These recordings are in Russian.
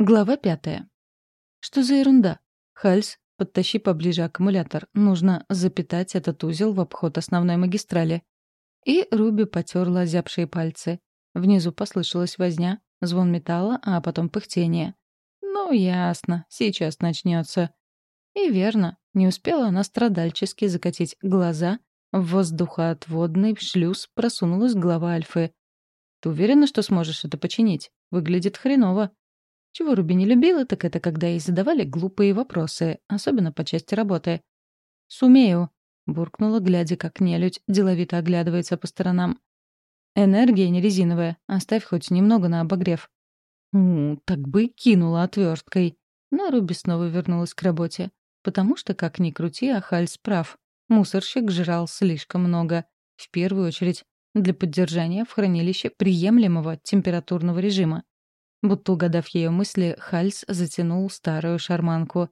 Глава пятая. Что за ерунда? Хальс, подтащи поближе аккумулятор. Нужно запитать этот узел в обход основной магистрали. И Руби потерла озябшие пальцы. Внизу послышалась возня, звон металла, а потом пыхтение. Ну, ясно, сейчас начнется. И верно, не успела она страдальчески закатить глаза, в воздухоотводный шлюз просунулась голова Альфы. «Ты уверена, что сможешь это починить? Выглядит хреново». Чего Руби не любила, так это когда ей задавали глупые вопросы, особенно по части работы. «Сумею», — буркнула, глядя, как нелюдь деловито оглядывается по сторонам. «Энергия не резиновая. Оставь хоть немного на обогрев». «У, так бы и кинула отверткой». Но Руби снова вернулась к работе. Потому что, как ни крути, Ахальс прав. Мусорщик жрал слишком много. В первую очередь, для поддержания в хранилище приемлемого температурного режима. Будто угадав ее мысли, Хальс затянул старую шарманку.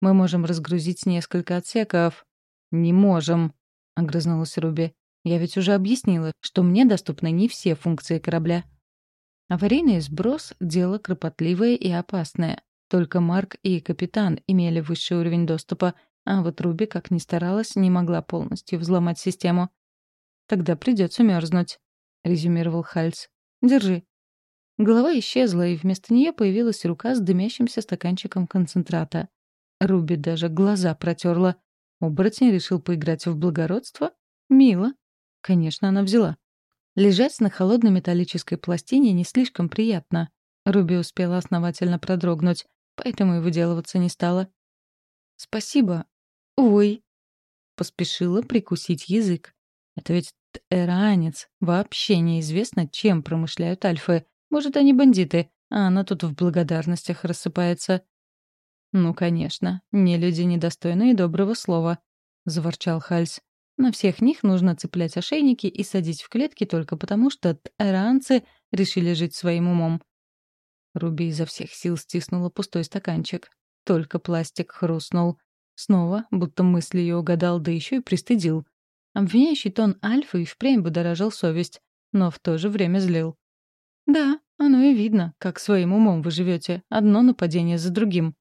«Мы можем разгрузить несколько отсеков». «Не можем», — огрызнулась Руби. «Я ведь уже объяснила, что мне доступны не все функции корабля». Аварийный сброс — дело кропотливое и опасное. Только Марк и капитан имели высший уровень доступа, а вот Руби, как ни старалась, не могла полностью взломать систему. «Тогда придется мерзнуть», — резюмировал Хальс. «Держи». Голова исчезла, и вместо нее появилась рука с дымящимся стаканчиком концентрата. Руби даже глаза протерла. Оборотень решил поиграть в благородство? Мило. Конечно, она взяла. Лежать на холодной металлической пластине не слишком приятно. Руби успела основательно продрогнуть, поэтому и выделываться не стала. «Спасибо. Ой!» Поспешила прикусить язык. Это ведь эранец. Вообще неизвестно, чем промышляют альфы. Может, они бандиты, а она тут в благодарностях рассыпается. «Ну, конечно, не люди недостойные доброго слова», — заворчал Хальс. «На всех них нужно цеплять ошейники и садить в клетки только потому, что эранцы решили жить своим умом». Руби изо всех сил стиснула пустой стаканчик. Только пластик хрустнул. Снова, будто мысль ее угадал, да еще и пристыдил. Обвиняющий тон Альфы и впрямь будоражил совесть, но в то же время злил. «Да, оно и видно, как своим умом вы живете, одно нападение за другим.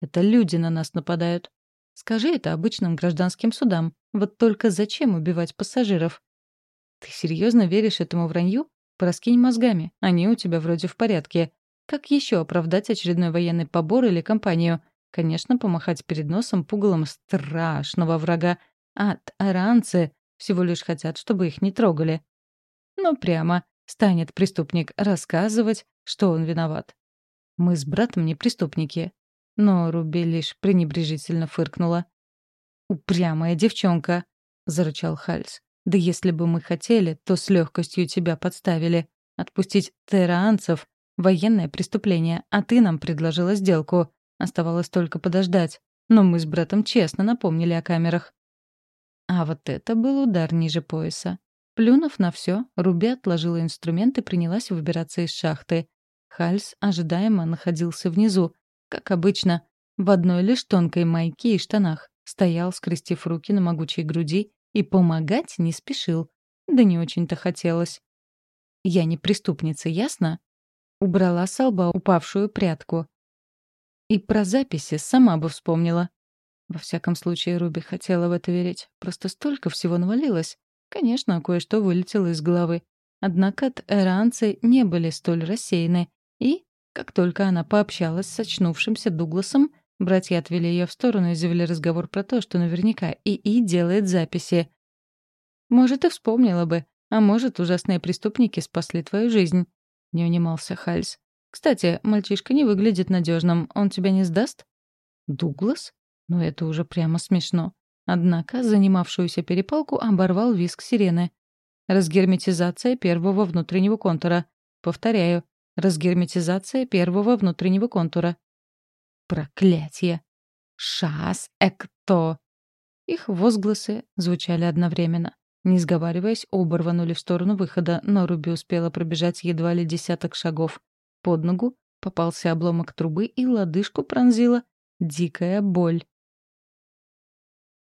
Это люди на нас нападают. Скажи это обычным гражданским судам. Вот только зачем убивать пассажиров? Ты серьезно веришь этому вранью? Пораскинь мозгами, они у тебя вроде в порядке. Как еще оправдать очередной военный побор или кампанию? Конечно, помахать перед носом пугалом страшного врага. А аранцы всего лишь хотят, чтобы их не трогали. Ну, прямо. Станет преступник рассказывать, что он виноват. Мы с братом не преступники. Но Руби лишь пренебрежительно фыркнула. «Упрямая девчонка», — зарычал Хальс. «Да если бы мы хотели, то с легкостью тебя подставили. Отпустить тераанцев — военное преступление, а ты нам предложила сделку. Оставалось только подождать. Но мы с братом честно напомнили о камерах». А вот это был удар ниже пояса. Плюнув на все, Руби отложила инструмент и принялась выбираться из шахты. Хальс ожидаемо находился внизу, как обычно, в одной лишь тонкой майке и штанах. Стоял, скрестив руки на могучей груди, и помогать не спешил. Да не очень-то хотелось. «Я не преступница, ясно?» Убрала с лба упавшую прядку. И про записи сама бы вспомнила. Во всяком случае, Руби хотела в это верить. Просто столько всего навалилось. Конечно, кое-что вылетело из головы. Однако эранцы не были столь рассеяны. И, как только она пообщалась с очнувшимся Дугласом, братья отвели ее в сторону и завели разговор про то, что наверняка ИИ делает записи. «Может, и вспомнила бы, а может, ужасные преступники спасли твою жизнь», — не унимался Хальс. «Кстати, мальчишка не выглядит надежным. Он тебя не сдаст?» «Дуглас? Ну, это уже прямо смешно. Однако занимавшуюся перепалку оборвал виск сирены. Разгерметизация первого внутреннего контура. Повторяю, разгерметизация первого внутреннего контура. Проклятие! Шас экто! Их возгласы звучали одновременно. Не сговариваясь, оба рванули в сторону выхода, но Руби успела пробежать едва ли десяток шагов. Под ногу попался обломок трубы и лодыжку пронзила дикая боль.